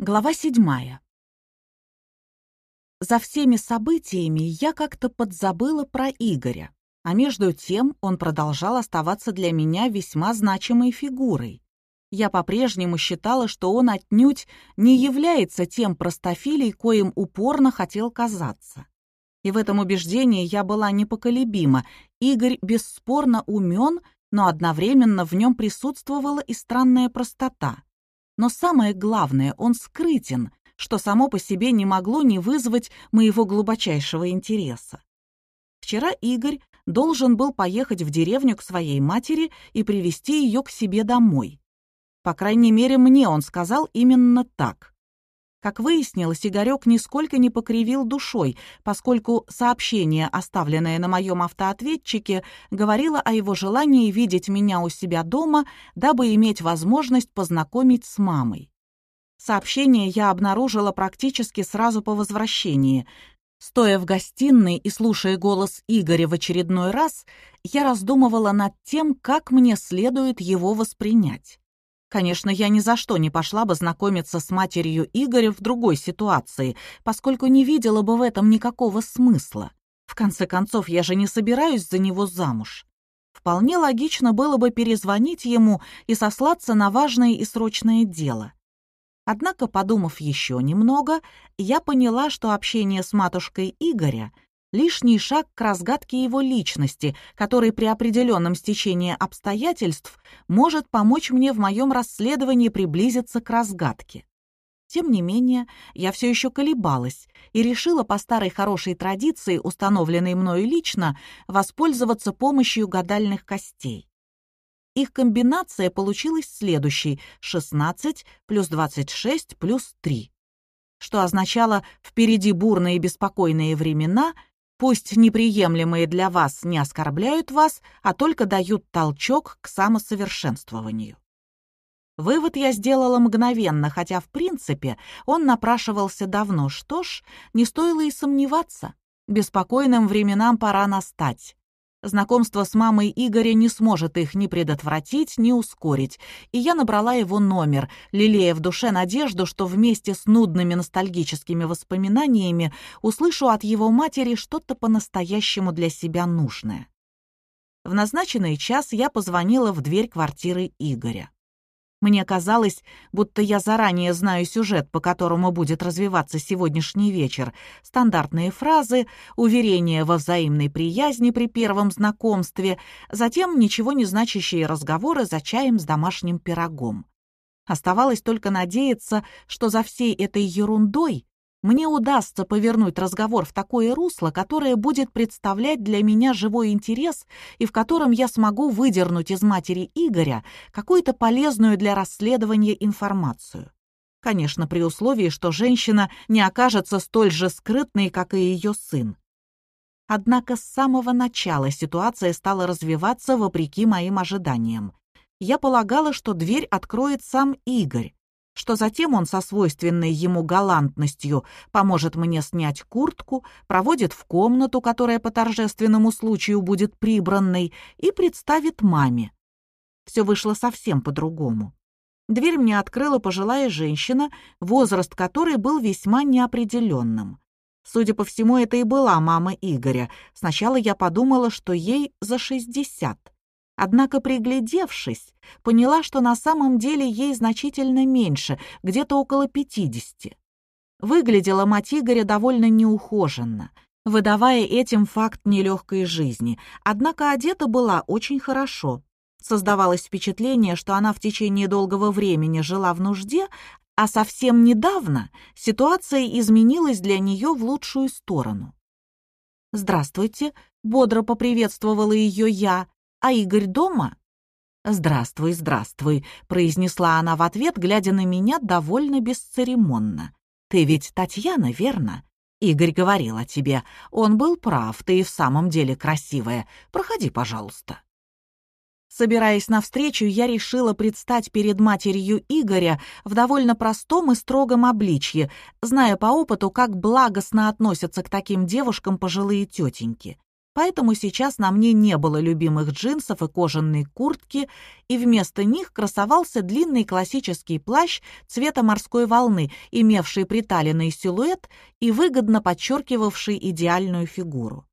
Глава седьмая. За всеми событиями я как-то подзабыла про Игоря, а между тем он продолжал оставаться для меня весьма значимой фигурой. Я по-прежнему считала, что он отнюдь не является тем простофилей, коим упорно хотел казаться. И в этом убеждении я была непоколебима. Игорь бесспорно умен, но одновременно в нем присутствовала и странная простота — но самое главное, он скрытен, что само по себе не могло не вызвать моего глубочайшего интереса. Вчера Игорь должен был поехать в деревню к своей матери и привести ее к себе домой. По крайней мере, мне он сказал именно так. Как выяснилось, Игорек нисколько не покривил душой, поскольку сообщение, оставленное на моем автоответчике, говорило о его желании видеть меня у себя дома, дабы иметь возможность познакомить с мамой. Сообщение я обнаружила практически сразу по возвращении. Стоя в гостиной и слушая голос Игоря в очередной раз, я раздумывала над тем, как мне следует его воспринять. Конечно, я ни за что не пошла бы знакомиться с матерью Игоря в другой ситуации, поскольку не видела бы в этом никакого смысла. В конце концов, я же не собираюсь за него замуж. Вполне логично было бы перезвонить ему и сослаться на важное и срочное дело. Однако, подумав еще немного, я поняла, что общение с матушкой Игоря — лишний шаг к разгадке его личности, который при определенном стечении обстоятельств может помочь мне в моем расследовании приблизиться к разгадке. Тем не менее, я все еще колебалась и решила по старой хорошей традиции, установленной мною лично, воспользоваться помощью гадальных костей. Их комбинация получилась следующей — 16 плюс 26 плюс 3 что означало «впереди бурные и беспокойные времена», Пусть неприемлемые для вас не оскорбляют вас, а только дают толчок к самосовершенствованию. Вывод я сделала мгновенно, хотя, в принципе, он напрашивался давно. Что ж, не стоило и сомневаться. Беспокойным временам пора настать. Знакомство с мамой Игоря не сможет их ни предотвратить, ни ускорить, и я набрала его номер, лелея в душе надежду, что вместе с нудными ностальгическими воспоминаниями услышу от его матери что-то по-настоящему для себя нужное. В назначенный час я позвонила в дверь квартиры Игоря. Мне казалось, будто я заранее знаю сюжет, по которому будет развиваться сегодняшний вечер. Стандартные фразы, уверения во взаимной приязни при первом знакомстве, затем ничего не значащие разговоры за чаем с домашним пирогом. Оставалось только надеяться, что за всей этой ерундой мне удастся повернуть разговор в такое русло, которое будет представлять для меня живой интерес и в котором я смогу выдернуть из матери Игоря какую-то полезную для расследования информацию. Конечно, при условии, что женщина не окажется столь же скрытной, как и ее сын. Однако с самого начала ситуация стала развиваться вопреки моим ожиданиям. Я полагала, что дверь откроет сам Игорь, что затем он со свойственной ему галантностью поможет мне снять куртку, проводит в комнату, которая по торжественному случаю будет прибранной, и представит маме. Все вышло совсем по-другому. Дверь мне открыла пожилая женщина, возраст которой был весьма неопределенным. Судя по всему, это и была мама Игоря. Сначала я подумала, что ей за шестьдесят. Однако, приглядевшись, поняла, что на самом деле ей значительно меньше, где-то около пятидесяти. Выглядела мать Игоря довольно неухоженно, выдавая этим факт нелегкой жизни, однако одета была очень хорошо. Создавалось впечатление, что она в течение долгого времени жила в нужде, а совсем недавно ситуация изменилась для нее в лучшую сторону. «Здравствуйте», — бодро поприветствовала ее я, а Игорь дома?» «Здравствуй, здравствуй», — произнесла она в ответ, глядя на меня довольно бесцеремонно. «Ты ведь Татьяна, верно?» Игорь говорил о тебе. Он был прав, ты и в самом деле красивая. Проходи, пожалуйста. Собираясь навстречу, я решила предстать перед матерью Игоря в довольно простом и строгом обличье, зная по опыту, как благостно относятся к таким девушкам пожилые тетеньки. Поэтому сейчас на мне не было любимых джинсов и кожаной куртки, и вместо них красовался длинный классический плащ цвета морской волны, имевший приталенный силуэт и выгодно подчеркивавший идеальную фигуру.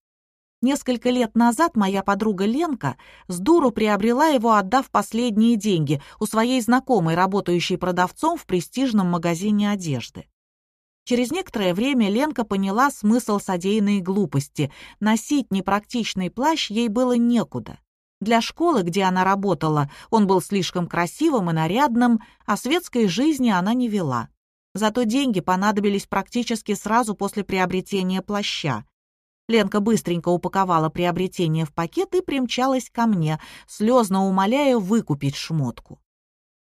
Несколько лет назад моя подруга Ленка с дуру приобрела его, отдав последние деньги у своей знакомой, работающей продавцом в престижном магазине одежды. Через некоторое время Ленка поняла смысл содеянной глупости. Носить непрактичный плащ ей было некуда. Для школы, где она работала, он был слишком красивым и нарядным, а светской жизни она не вела. Зато деньги понадобились практически сразу после приобретения плаща. Ленка быстренько упаковала приобретение в пакет и примчалась ко мне, слезно умоляя выкупить шмотку.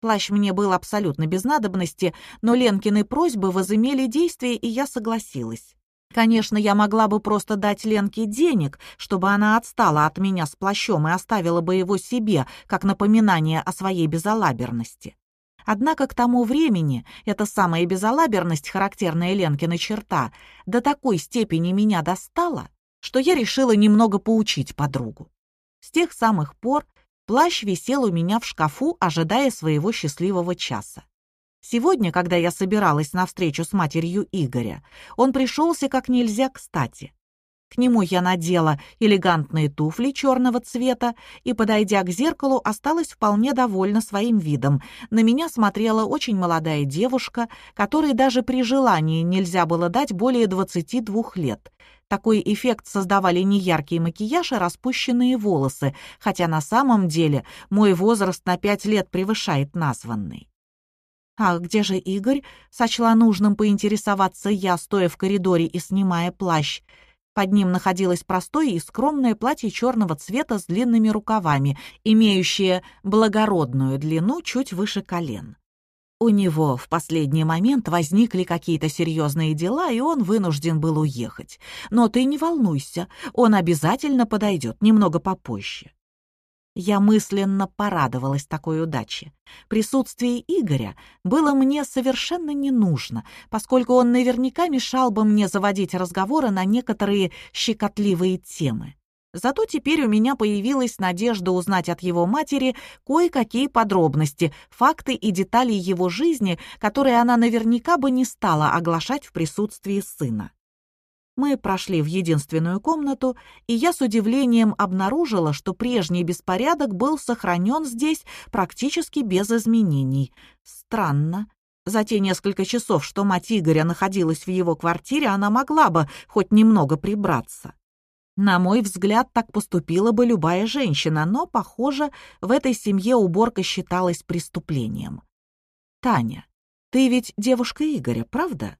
Плащ мне был абсолютно без надобности, но Ленкины просьбы возымели действие, и я согласилась. Конечно, я могла бы просто дать Ленке денег, чтобы она отстала от меня с плащом и оставила бы его себе, как напоминание о своей безалаберности. Однако к тому времени эта самая безалаберность, характерная Ленкина черта, до такой степени меня достала, что я решила немного поучить подругу. С тех самых пор Плащ висел у меня в шкафу, ожидая своего счастливого часа. Сегодня, когда я собиралась на встречу с матерью Игоря, он пришелся как нельзя кстати. К нему я надела элегантные туфли черного цвета и, подойдя к зеркалу, осталась вполне довольна своим видом. На меня смотрела очень молодая девушка, которой даже при желании нельзя было дать более 22 лет. Такой эффект создавали неяркий макияж и распущенные волосы, хотя на самом деле мой возраст на пять лет превышает названный. «А где же Игорь?» — сочла нужным поинтересоваться я, стоя в коридоре и снимая плащ. Под ним находилось простое и скромное платье черного цвета с длинными рукавами, имеющее благородную длину чуть выше колен. У него в последний момент возникли какие-то серьезные дела, и он вынужден был уехать. Но ты не волнуйся, он обязательно подойдет немного попозже. Я мысленно порадовалась такой удаче. Присутствие Игоря было мне совершенно не нужно, поскольку он наверняка мешал бы мне заводить разговоры на некоторые щекотливые темы. Зато теперь у меня появилась надежда узнать от его матери кое-какие подробности, факты и детали его жизни, которые она наверняка бы не стала оглашать в присутствии сына. Мы прошли в единственную комнату, и я с удивлением обнаружила, что прежний беспорядок был сохранен здесь практически без изменений. Странно. За те несколько часов, что мать Игоря находилась в его квартире, она могла бы хоть немного прибраться. На мой взгляд, так поступила бы любая женщина, но, похоже, в этой семье уборка считалась преступлением. «Таня, ты ведь девушка Игоря, правда?»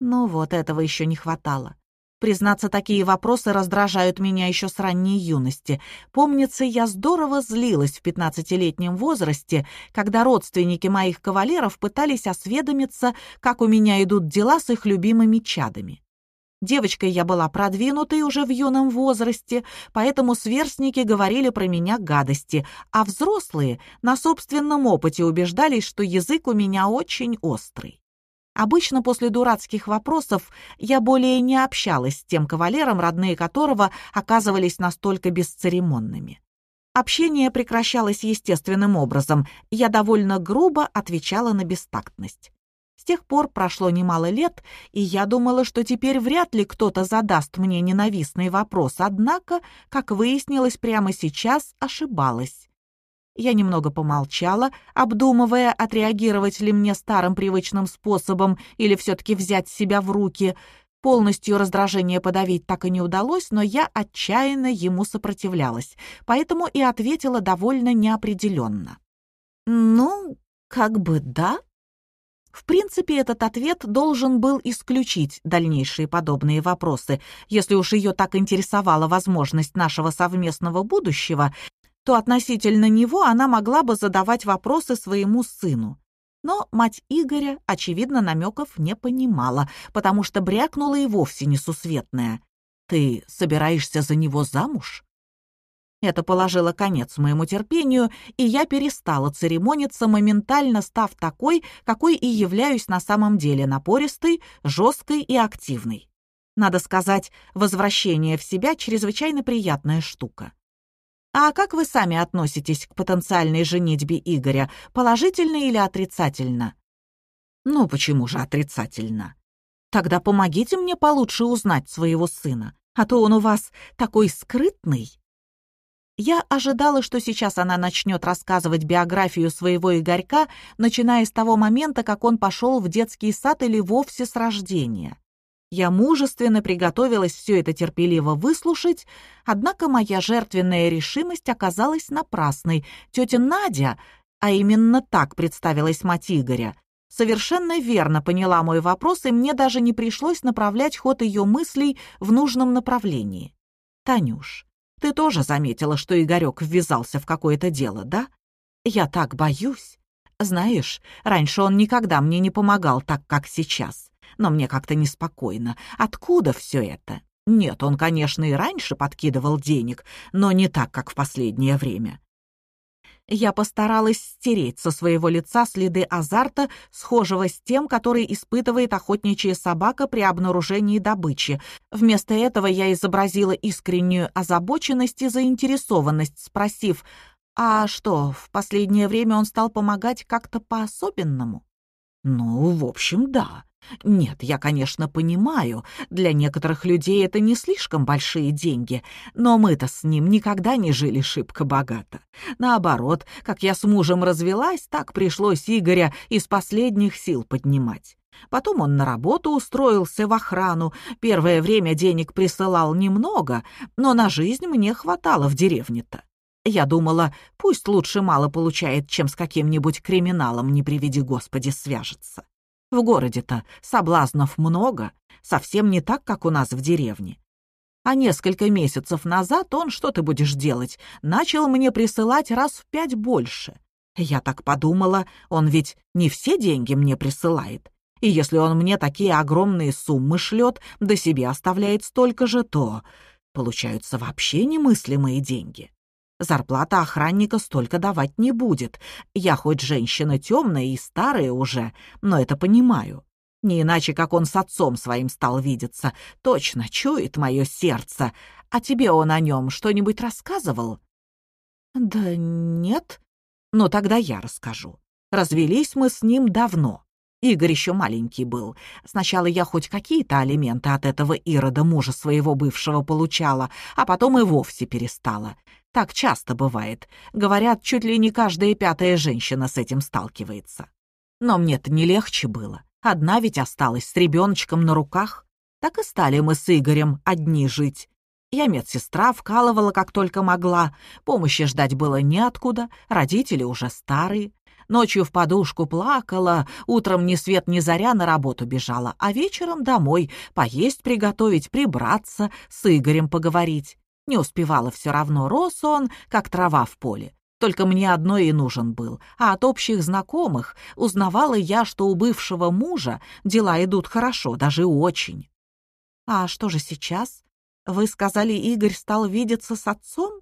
Ну вот, этого еще не хватало. Признаться, такие вопросы раздражают меня еще с ранней юности. Помнится, я здорово злилась в пятнадцатилетнем возрасте, когда родственники моих кавалеров пытались осведомиться, как у меня идут дела с их любимыми чадами. Девочкой я была продвинутой уже в юном возрасте, поэтому сверстники говорили про меня гадости, а взрослые на собственном опыте убеждались, что язык у меня очень острый. Обычно после дурацких вопросов я более не общалась с тем кавалером, родные которого оказывались настолько бесцеремонными. Общение прекращалось естественным образом, я довольно грубо отвечала на бестактность. С тех пор прошло немало лет, и я думала, что теперь вряд ли кто-то задаст мне ненавистный вопрос, однако, как выяснилось прямо сейчас, ошибалась. Я немного помолчала, обдумывая, отреагировать ли мне старым привычным способом или все-таки взять себя в руки. Полностью раздражение подавить так и не удалось, но я отчаянно ему сопротивлялась, поэтому и ответила довольно неопределенно. «Ну, как бы да», в принципе, этот ответ должен был исключить дальнейшие подобные вопросы. Если уж ее так интересовала возможность нашего совместного будущего, то относительно него она могла бы задавать вопросы своему сыну. Но мать Игоря, очевидно, намеков не понимала, потому что брякнула и вовсе несусветная. «Ты собираешься за него замуж?» Это положило конец моему терпению, и я перестала церемониться, моментально став такой, какой и являюсь на самом деле, напористой, жесткой и активной. Надо сказать, возвращение в себя — чрезвычайно приятная штука. А как вы сами относитесь к потенциальной женитьбе Игоря, положительно или отрицательно? Ну, почему же отрицательно? Тогда помогите мне получше узнать своего сына, а то он у вас такой скрытный. Я ожидала, что сейчас она начнет рассказывать биографию своего Игорька, начиная с того момента, как он пошел в детский сад или вовсе с рождения. Я мужественно приготовилась все это терпеливо выслушать, однако моя жертвенная решимость оказалась напрасной. Тетя Надя, а именно так представилась мать Игоря, совершенно верно поняла мой вопрос, и мне даже не пришлось направлять ход ее мыслей в нужном направлении. «Танюш, ты тоже заметила, что Игорек ввязался в какое-то дело, да? Я так боюсь. Знаешь, раньше он никогда мне не помогал так, как сейчас но мне как-то неспокойно. Откуда все это? Нет, он, конечно, и раньше подкидывал денег, но не так, как в последнее время. Я постаралась стереть со своего лица следы азарта, схожего с тем, который испытывает охотничья собака при обнаружении добычи. Вместо этого я изобразила искреннюю озабоченность и заинтересованность, спросив, «А что, в последнее время он стал помогать как-то по-особенному?» «Ну, в общем, да. Нет, я, конечно, понимаю, для некоторых людей это не слишком большие деньги, но мы-то с ним никогда не жили шибко богато. Наоборот, как я с мужем развелась, так пришлось Игоря из последних сил поднимать. Потом он на работу устроился в охрану. Первое время денег присылал немного, но на жизнь мне хватало в деревне-то. Я думала, пусть лучше мало получает, чем с каким-нибудь криминалом, не приведи Господи, свяжется. В городе-то соблазнов много, совсем не так, как у нас в деревне. А несколько месяцев назад он, что ты будешь делать, начал мне присылать раз в пять больше. Я так подумала, он ведь не все деньги мне присылает. И если он мне такие огромные суммы шлет, да себе оставляет столько же, то получаются вообще немыслимые деньги. Зарплата охранника столько давать не будет. Я хоть женщина темная и старая уже, но это понимаю. Не иначе, как он с отцом своим стал видеться. Точно чует мое сердце. А тебе он о нем что-нибудь рассказывал? Да нет. Ну, тогда я расскажу. Развелись мы с ним давно. Игорь еще маленький был. Сначала я хоть какие-то алименты от этого Ирода, мужа своего бывшего, получала, а потом и вовсе перестала. Так часто бывает. Говорят, чуть ли не каждая пятая женщина с этим сталкивается. Но мне-то не легче было. Одна ведь осталась с ребеночком на руках. Так и стали мы с Игорем одни жить. Я медсестра, вкалывала как только могла. Помощи ждать было неоткуда, родители уже старые. Ночью в подушку плакала, утром ни свет ни заря на работу бежала, а вечером домой поесть приготовить, прибраться, с Игорем поговорить. Не успевала все равно, рос он, как трава в поле. Только мне одно и нужен был, а от общих знакомых узнавала я, что у бывшего мужа дела идут хорошо, даже очень. «А что же сейчас? Вы сказали, Игорь стал видеться с отцом?»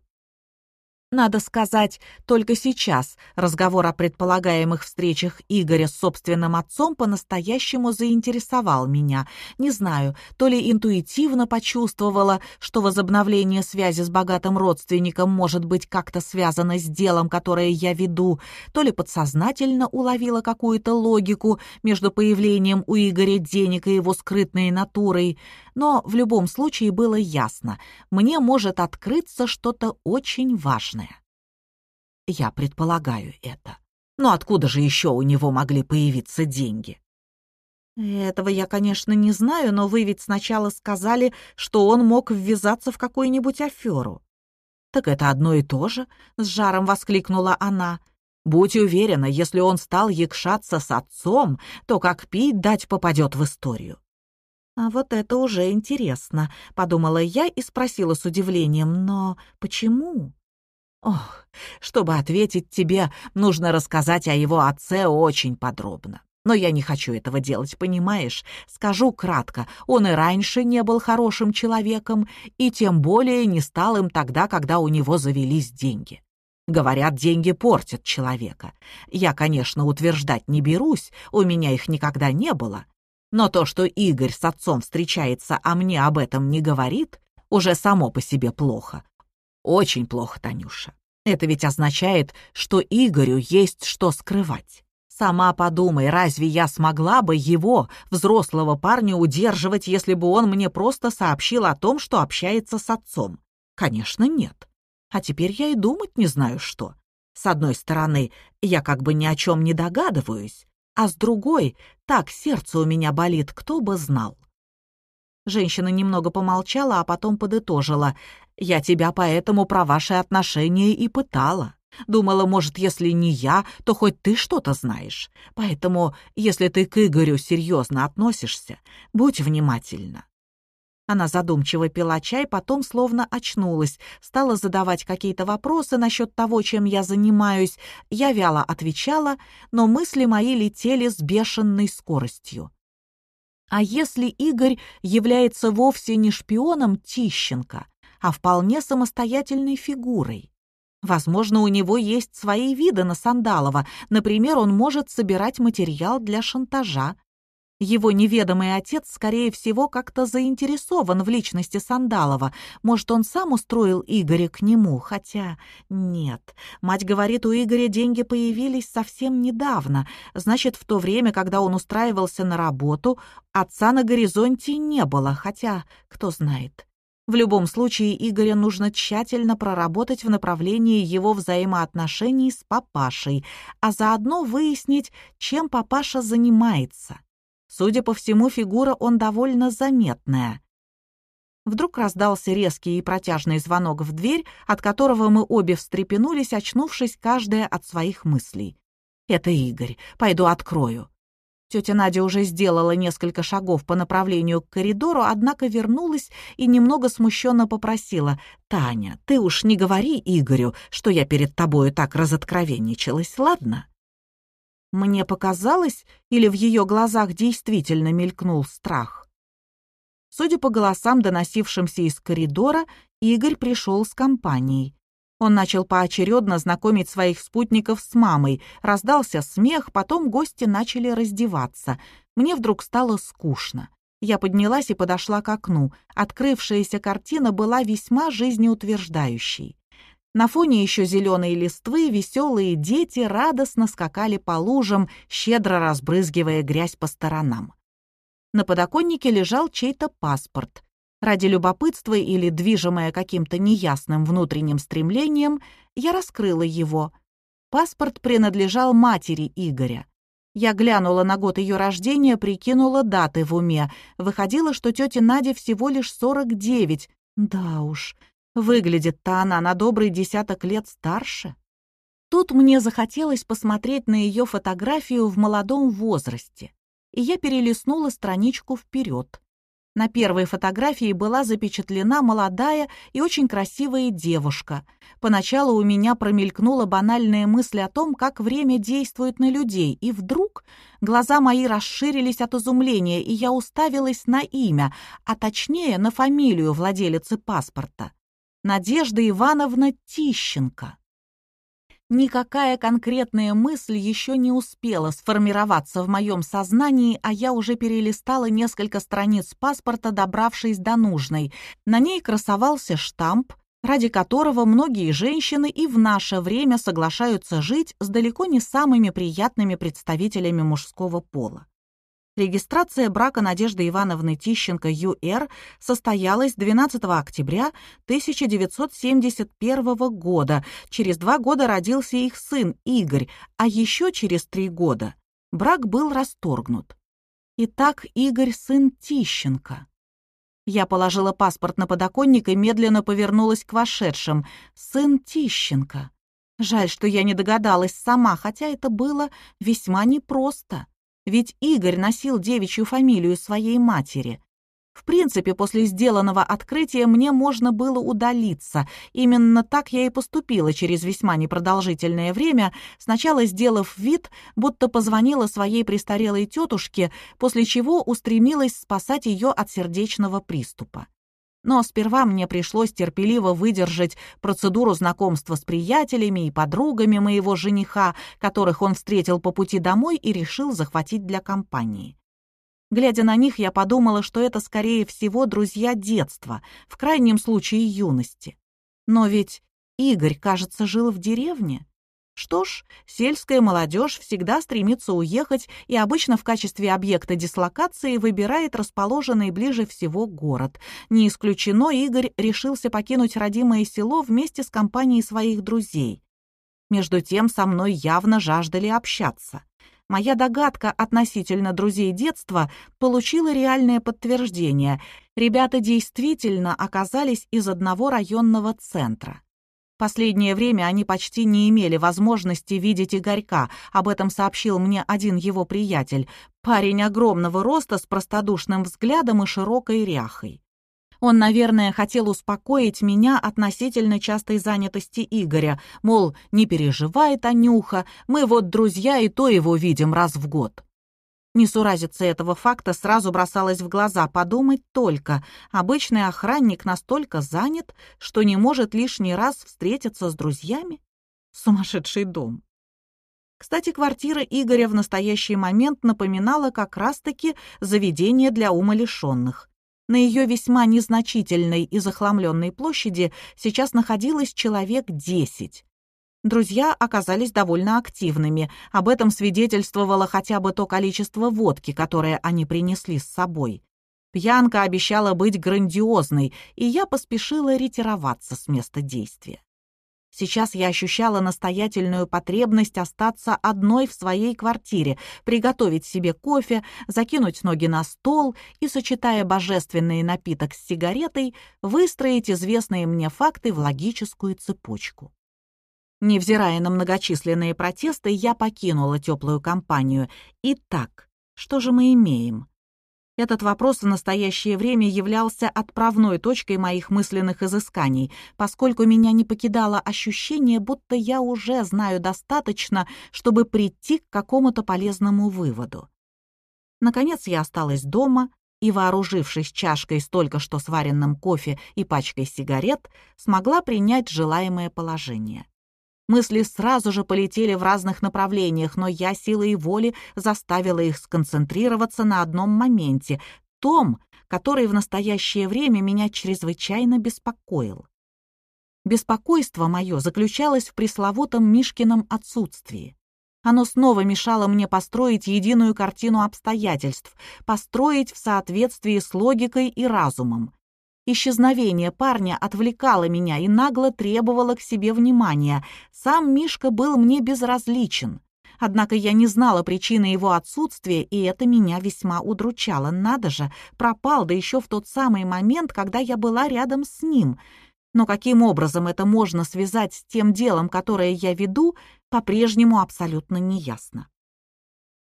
Надо сказать, только сейчас разговор о предполагаемых встречах Игоря с собственным отцом по-настоящему заинтересовал меня. Не знаю, то ли интуитивно почувствовала, что возобновление связи с богатым родственником может быть как-то связано с делом, которое я веду, то ли подсознательно уловила какую-то логику между появлением у Игоря денег и его скрытной натурой. Но в любом случае было ясно, мне может открыться что-то очень важное. Я предполагаю это. Но откуда же еще у него могли появиться деньги? Этого я, конечно, не знаю, но вы ведь сначала сказали, что он мог ввязаться в какую-нибудь аферу. Так это одно и то же, с жаром воскликнула она. Будь уверена, если он стал якшаться с отцом, то как пить дать попадет в историю. А вот это уже интересно, подумала я и спросила с удивлением, но почему? Ох, чтобы ответить тебе, нужно рассказать о его отце очень подробно. Но я не хочу этого делать, понимаешь? Скажу кратко, он и раньше не был хорошим человеком, и тем более не стал им тогда, когда у него завелись деньги. Говорят, деньги портят человека. Я, конечно, утверждать не берусь, у меня их никогда не было. Но то, что Игорь с отцом встречается, а мне об этом не говорит, уже само по себе плохо. Очень плохо, Танюша. Это ведь означает, что Игорю есть что скрывать. Сама подумай, разве я смогла бы его, взрослого парня, удерживать, если бы он мне просто сообщил о том, что общается с отцом? Конечно, нет. А теперь я и думать не знаю что. С одной стороны, я как бы ни о чем не догадываюсь, а с другой, так сердце у меня болит, кто бы знал. Женщина немного помолчала, а потом подытожила. «Я тебя поэтому про ваши отношения и пытала. Думала, может, если не я, то хоть ты что-то знаешь. Поэтому, если ты к Игорю серьезно относишься, будь внимательна. Она задумчиво пила чай, потом словно очнулась, стала задавать какие-то вопросы насчет того, чем я занимаюсь. Я вяло отвечала, но мысли мои летели с бешеной скоростью. А если Игорь является вовсе не шпионом Тищенко, а вполне самостоятельной фигурой? Возможно, у него есть свои виды на Сандалова. Например, он может собирать материал для шантажа. Его неведомый отец, скорее всего, как-то заинтересован в личности Сандалова. Может, он сам устроил Игоря к нему, хотя нет. Мать говорит, у Игоря деньги появились совсем недавно. Значит, в то время, когда он устраивался на работу, отца на горизонте не было, хотя, кто знает. В любом случае, Игоря нужно тщательно проработать в направлении его взаимоотношений с папашей, а заодно выяснить, чем папаша занимается. Судя по всему, фигура он довольно заметная. Вдруг раздался резкий и протяжный звонок в дверь, от которого мы обе встрепенулись, очнувшись каждая от своих мыслей. «Это Игорь. Пойду открою». Тетя Надя уже сделала несколько шагов по направлению к коридору, однако вернулась и немного смущенно попросила. «Таня, ты уж не говори Игорю, что я перед тобою так разоткровенничалась, ладно?» Мне показалось, или в ее глазах действительно мелькнул страх? Судя по голосам, доносившимся из коридора, Игорь пришел с компанией. Он начал поочередно знакомить своих спутников с мамой. Раздался смех, потом гости начали раздеваться. Мне вдруг стало скучно. Я поднялась и подошла к окну. Открывшаяся картина была весьма жизнеутверждающей. На фоне еще зеленой листвы веселые дети радостно скакали по лужам, щедро разбрызгивая грязь по сторонам. На подоконнике лежал чей-то паспорт. Ради любопытства или движимая каким-то неясным внутренним стремлением, я раскрыла его. Паспорт принадлежал матери Игоря. Я глянула на год ее рождения, прикинула даты в уме. Выходило, что тете Наде всего лишь 49. Да уж, выглядит-то она на добрый десяток лет старше. Тут мне захотелось посмотреть на ее фотографию в молодом возрасте, и я перелистнула страничку вперед. На первой фотографии была запечатлена молодая и очень красивая девушка. Поначалу у меня промелькнула банальная мысль о том, как время действует на людей, и вдруг глаза мои расширились от изумления, и я уставилась на имя, а точнее на фамилию владелицы паспорта. Надежда Ивановна Тищенко. Никакая конкретная мысль еще не успела сформироваться в моем сознании, а я уже перелистала несколько страниц паспорта, добравшись до нужной. На ней красовался штамп, ради которого многие женщины и в наше время соглашаются жить с далеко не самыми приятными представителями мужского пола. Регистрация брака Надежды Ивановны Тищенко ЮР состоялась 12 октября 1971 года. Через два года родился их сын Игорь, а еще через три года брак был расторгнут. Итак, Игорь сын Тищенко. Я положила паспорт на подоконник и медленно повернулась к вошедшим. Сын Тищенко. Жаль, что я не догадалась сама, хотя это было весьма непросто. Ведь Игорь носил девичью фамилию своей матери. В принципе, после сделанного открытия мне можно было удалиться. Именно так я и поступила через весьма непродолжительное время, сначала сделав вид, будто позвонила своей престарелой тетушке, после чего устремилась спасать ее от сердечного приступа. Но сперва мне пришлось терпеливо выдержать процедуру знакомства с приятелями и подругами моего жениха, которых он встретил по пути домой и решил захватить для компании. Глядя на них, я подумала, что это, скорее всего, друзья детства, в крайнем случае юности. Но ведь Игорь, кажется, жил в деревне. Что ж, сельская молодежь всегда стремится уехать и обычно в качестве объекта дислокации выбирает расположенный ближе всего город. Не исключено, Игорь решился покинуть родимое село вместе с компанией своих друзей. Между тем со мной явно жаждали общаться. Моя догадка относительно друзей детства получила реальное подтверждение. Ребята действительно оказались из одного районного центра. Последнее время они почти не имели возможности видеть Игорька, об этом сообщил мне один его приятель, парень огромного роста с простодушным взглядом и широкой ряхой. Он, наверное, хотел успокоить меня относительно частой занятости Игоря, мол, не переживай, Танюха, мы вот друзья и то его видим раз в год. Несуразица этого факта сразу бросалась в глаза. Подумать только, обычный охранник настолько занят, что не может лишний раз встретиться с друзьями? Сумасшедший дом. Кстати, квартира Игоря в настоящий момент напоминала как раз-таки заведение для умалишенных. На ее весьма незначительной и захламленной площади сейчас находилось человек десять. Друзья оказались довольно активными. Об этом свидетельствовало хотя бы то количество водки, которое они принесли с собой. Пьянка обещала быть грандиозной, и я поспешила ретироваться с места действия. Сейчас я ощущала настоятельную потребность остаться одной в своей квартире, приготовить себе кофе, закинуть ноги на стол и, сочетая божественный напиток с сигаретой, выстроить известные мне факты в логическую цепочку. Невзирая на многочисленные протесты, я покинула теплую компанию. Итак, что же мы имеем? Этот вопрос в настоящее время являлся отправной точкой моих мысленных изысканий, поскольку меня не покидало ощущение, будто я уже знаю достаточно, чтобы прийти к какому-то полезному выводу. Наконец я осталась дома и, вооружившись чашкой с только что сваренным кофе и пачкой сигарет, смогла принять желаемое положение. Мысли сразу же полетели в разных направлениях, но я силой воли заставила их сконцентрироваться на одном моменте, том, который в настоящее время меня чрезвычайно беспокоил. Беспокойство мое заключалось в пресловутом Мишкином отсутствии. Оно снова мешало мне построить единую картину обстоятельств, построить в соответствии с логикой и разумом. Исчезновение парня отвлекало меня и нагло требовало к себе внимания. Сам Мишка был мне безразличен. Однако я не знала причины его отсутствия, и это меня весьма удручало. Надо же, пропал, да еще в тот самый момент, когда я была рядом с ним. Но каким образом это можно связать с тем делом, которое я веду, по-прежнему абсолютно неясно.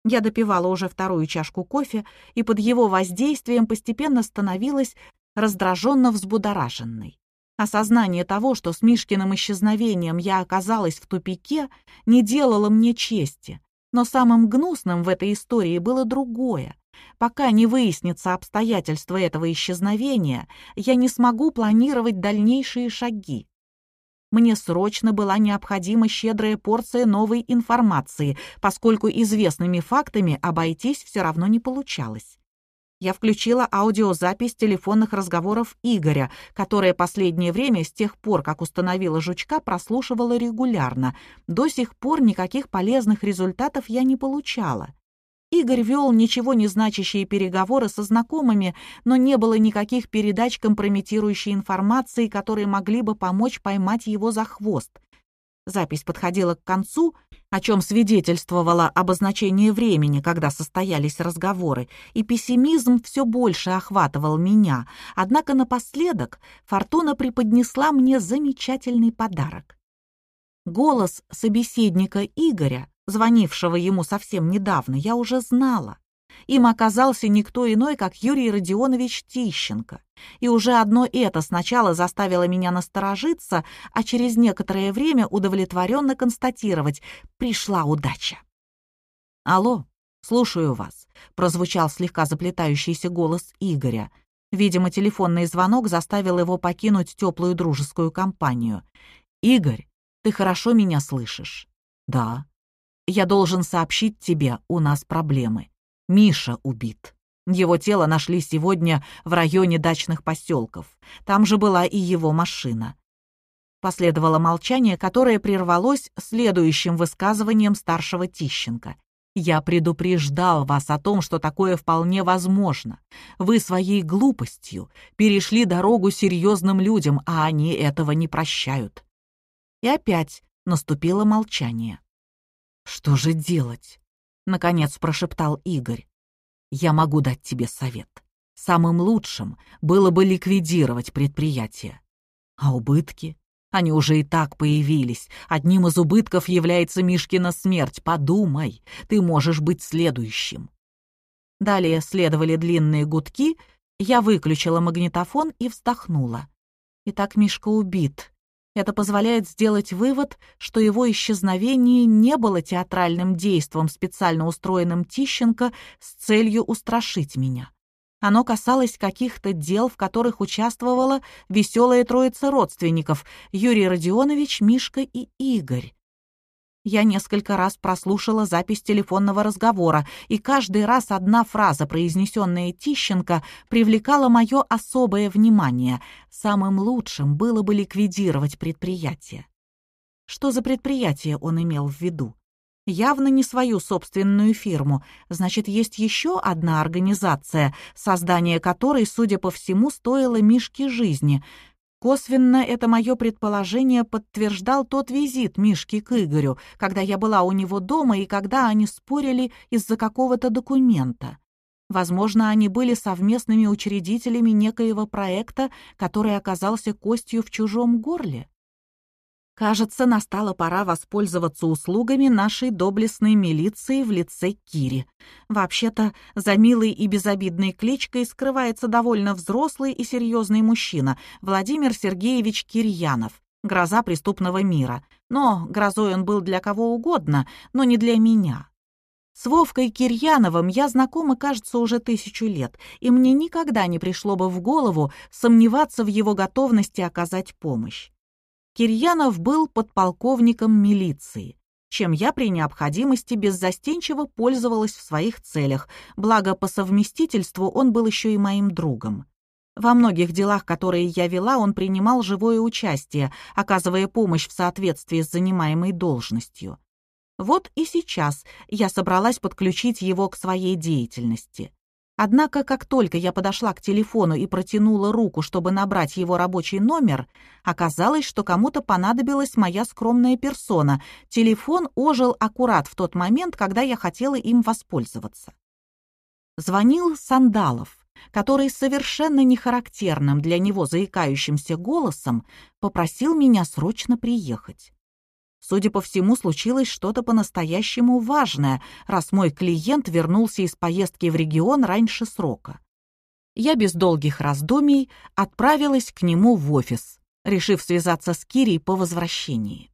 Я допивала уже вторую чашку кофе, и под его воздействием постепенно становилась раздраженно взбудораженной. Осознание того, что с Мишкиным исчезновением я оказалась в тупике, не делало мне чести. Но самым гнусным в этой истории было другое. Пока не выяснится обстоятельства этого исчезновения, я не смогу планировать дальнейшие шаги. Мне срочно была необходима щедрая порция новой информации, поскольку известными фактами обойтись все равно не получалось я включила аудиозапись телефонных разговоров Игоря, которое последнее время, с тех пор, как установила жучка, прослушивала регулярно. До сих пор никаких полезных результатов я не получала. Игорь вел ничего не значащие переговоры со знакомыми, но не было никаких передач компрометирующей информации, которые могли бы помочь поймать его за хвост. Запись подходила к концу, о чем свидетельствовало обозначение времени, когда состоялись разговоры, и пессимизм все больше охватывал меня. Однако напоследок Фортуна преподнесла мне замечательный подарок. Голос собеседника Игоря, звонившего ему совсем недавно, я уже знала. Им оказался никто иной, как Юрий Родионович Тищенко. И уже одно это сначала заставило меня насторожиться, а через некоторое время удовлетворенно констатировать — пришла удача. «Алло, слушаю вас», — прозвучал слегка заплетающийся голос Игоря. Видимо, телефонный звонок заставил его покинуть теплую дружескую компанию. «Игорь, ты хорошо меня слышишь?» «Да». «Я должен сообщить тебе, у нас проблемы. Миша убит. Его тело нашли сегодня в районе дачных поселков. Там же была и его машина. Последовало молчание, которое прервалось следующим высказыванием старшего Тищенко. «Я предупреждал вас о том, что такое вполне возможно. Вы своей глупостью перешли дорогу серьезным людям, а они этого не прощают». И опять наступило молчание. «Что же делать?» — наконец прошептал Игорь. «Я могу дать тебе совет. Самым лучшим было бы ликвидировать предприятие. А убытки? Они уже и так появились. Одним из убытков является Мишкина смерть. Подумай, ты можешь быть следующим. Далее следовали длинные гудки. Я выключила магнитофон и вздохнула. Итак, Мишка убит. Это позволяет сделать вывод, что его исчезновение не было театральным действом, специально устроенным Тищенко с целью устрашить меня. Оно касалось каких-то дел, в которых участвовала веселая троица родственников — Юрий Родионович, Мишка и Игорь. Я несколько раз прослушала запись телефонного разговора, и каждый раз одна фраза, произнесенная Тищенко, привлекала мое особое внимание. Самым лучшим было бы ликвидировать предприятие. Что за предприятие он имел в виду? явно не свою собственную фирму, значит, есть еще одна организация, создание которой, судя по всему, стоило Мишке жизни. Косвенно это мое предположение подтверждал тот визит Мишки к Игорю, когда я была у него дома и когда они спорили из-за какого-то документа. Возможно, они были совместными учредителями некоего проекта, который оказался костью в чужом горле. Кажется, настала пора воспользоваться услугами нашей доблестной милиции в лице Кири. Вообще-то, за милой и безобидной кличкой скрывается довольно взрослый и серьезный мужчина Владимир Сергеевич Кирьянов, гроза преступного мира. Но грозой он был для кого угодно, но не для меня. С Вовкой Кирьяновым я знакома, кажется, уже тысячу лет, и мне никогда не пришло бы в голову сомневаться в его готовности оказать помощь. Кирьянов был подполковником милиции, чем я при необходимости беззастенчиво пользовалась в своих целях, благо по совместительству он был еще и моим другом. Во многих делах, которые я вела, он принимал живое участие, оказывая помощь в соответствии с занимаемой должностью. Вот и сейчас я собралась подключить его к своей деятельности. Однако, как только я подошла к телефону и протянула руку, чтобы набрать его рабочий номер, оказалось, что кому-то понадобилась моя скромная персона. Телефон ожил аккурат в тот момент, когда я хотела им воспользоваться. Звонил Сандалов, который совершенно нехарактерным для него заикающимся голосом попросил меня срочно приехать. Судя по всему, случилось что-то по-настоящему важное, раз мой клиент вернулся из поездки в регион раньше срока. Я без долгих раздумий отправилась к нему в офис, решив связаться с Кирей по возвращении.